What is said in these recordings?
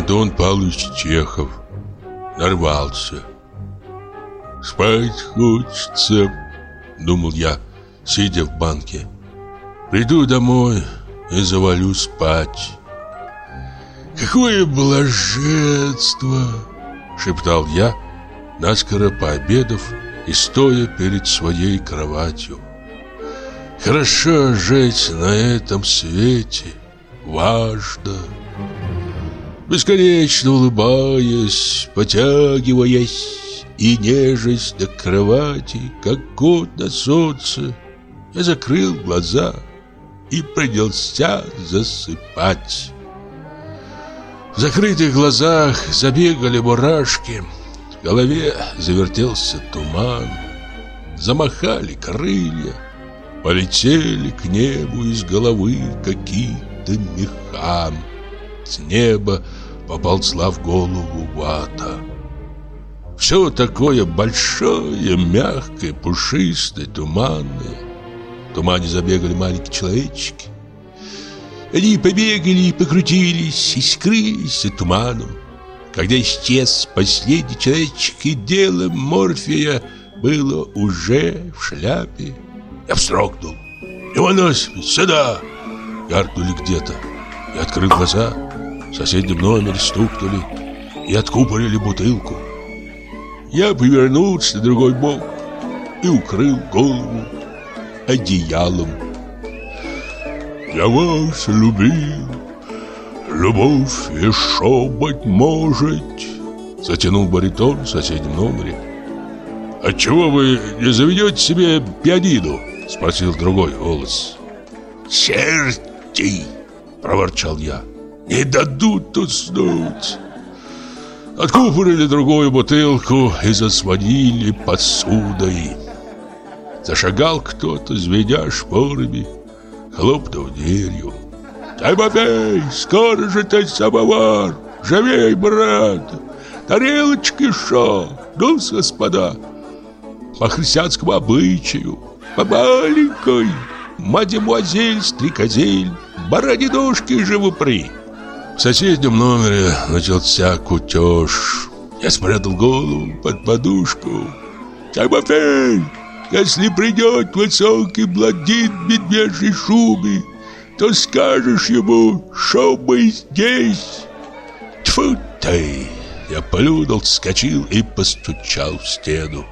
Антон Павлович Чехов. Нарвался. Спать хочется, думал я, сидя в банке. Приду домой и завалю спать. Какое блаженство, шептал я, наскоро пообедав и стоя перед своей кроватью. Хорошо жить на этом свете, важно. Бесконечно улыбаясь, потягиваясь и нежесть до кровати, как кот на солнце, я закрыл глаза и принялся засыпать. В закрытых глазах забегали мурашки, в голове завертелся туман, замахали крылья, полетели к небу из головы какие-то меха. С неба поползла в голову вата. Все такое большое, мягкое, пушистое, туманное. В тумане забегали маленькие человечки. Они побегали, покрутились и скрылись за туманом. Когда исчез последний человечек, и дело Морфия было уже в шляпе. Я вздрогнул. «Иваносий, сюда!» Гаркнули где-то. Я открыл глаза. В соседнем номере стукнули и откупорили бутылку. Я повернулся на другой бок и укрыл голову одеялом. Я вас любил, любовь еще, быть может, затянул баритон в соседнем номере. «Отчего «А вы не заведете себе пианино?» — спросил другой голос. «Черти!» — проворчал я. «Не дадут уснуть!» Откупорили другую бутылку и засводили посудой. Зашагал кто-то, звеня шпорами хлопнул дверью. «Тимофей, скоро же ты самовар! Живей, брат! Тарелочки шо! ну господа! По христианскому обычаю, по маленькой, мадемуазель, стрекозель, баранидушки живопри!» В соседнем номере начался кутеж. Я спрятал голову под подушку. «Тимофей, если придет высокий блондин в медвежьей шубе, то скажешь ему, что мы здесь. Тьфу ты! Я полюдал, вскочил и постучал в стену.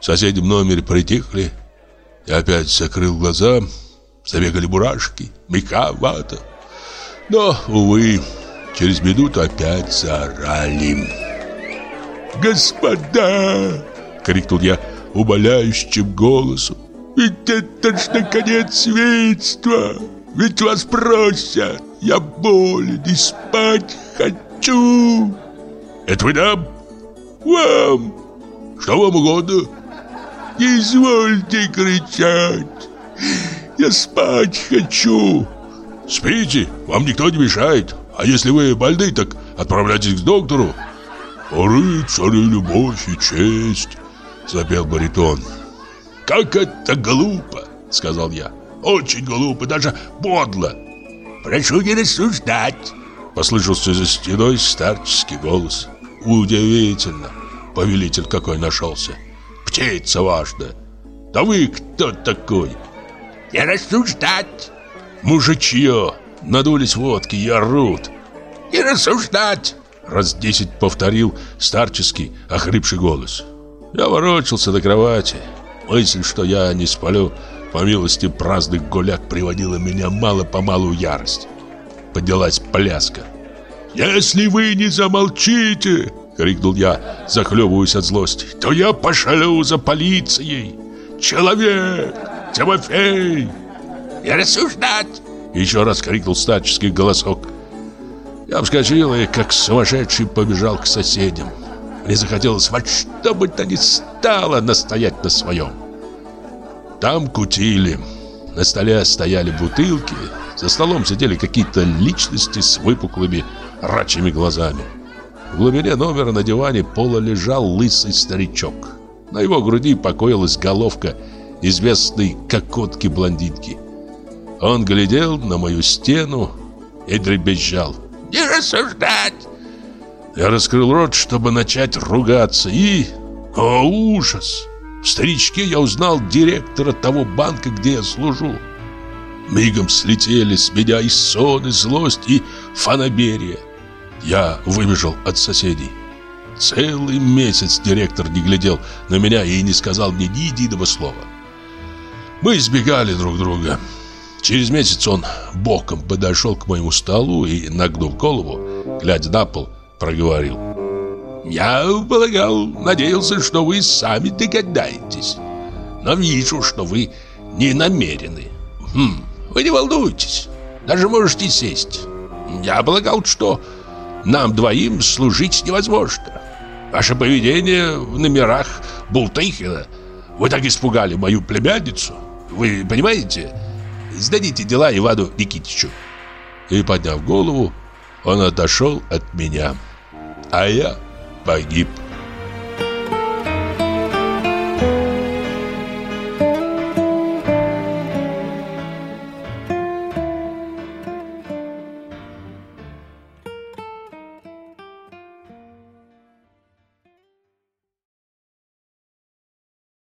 В соседнем номере притихли. Я опять закрыл глаза. Забегали мурашки, мека, вата. Но, увы, через минуту опять заорали. «Господа!» — крикнул я умоляющим голосом. «Ведь это ж наконец свидетельство! Ведь вас просят! Я болен и спать хочу!» «Это вы нам?» «Вам! Что вам угодно?» «Не извольте кричать! Я спать хочу!» «Спите, вам никто не мешает. А если вы больны, так отправляйтесь к доктору». «Рыцари, любовь и честь!» Запел баритон «Как это глупо!» Сказал я «Очень глупо, даже подло!» «Прошу не рассуждать!» Послышался за стеной старческий голос «Удивительно! Повелитель какой нашелся! Птица важная! Да вы кто такой?» «Не рассуждать!» «Мужичье! Надулись водки и орут!» «Не рассуждать!» Раз десять повторил старческий, охрипший голос я ворочался на кровати. Мысль, что я не сплю, по милости праздных гуляк, приводила меня мало-помалу ярость. Поднялась пляска. «Если вы не замолчите!» — крикнул я, захлебываясь от злости. «То я пошлю за полицией! Человек! Тимофей!» «Не рассуждать!» — еще раз крикнул старческий голосок. Я вскочил и, как сумасшедший, побежал к соседям. Мне захотелось во что бы то ни стало настоять на своем. Там кутили. На столе стояли бутылки. За столом сидели какие-то личности с выпуклыми рачьими глазами. В глубине номера на диване пола лежал лысый старичок. На его груди покоилась головка известной кокотки-блондинки. Он глядел на мою стену и дребезжал. «Не рассуждать! Я раскрыл рот, чтобы начать ругаться, и... О, ужас! В старичке я узнал директора того банка, где я служу. Мигом слетели с меня и сон, и злость, и фанаберия. Я выбежал от соседей. Целый месяц директор не глядел на меня и не сказал мне ни единого слова. Мы избегали друг друга. Через месяц он боком подошел к моему столу и, нагнув голову, глядя на пол, проговорил. «Я полагал, надеялся, что вы сами догадаетесь. Но вижу, что вы не намерены. Хм, вы не волнуйтесь, даже можете сесть. Я полагал, что нам двоим служить невозможно. Ваше поведение в номерах Бултыхина. Вы так испугали мою племянницу. Вы понимаете? Сдадите дела Ивану Никитичу. И, подняв голову, он отошел от меня. А я погиб.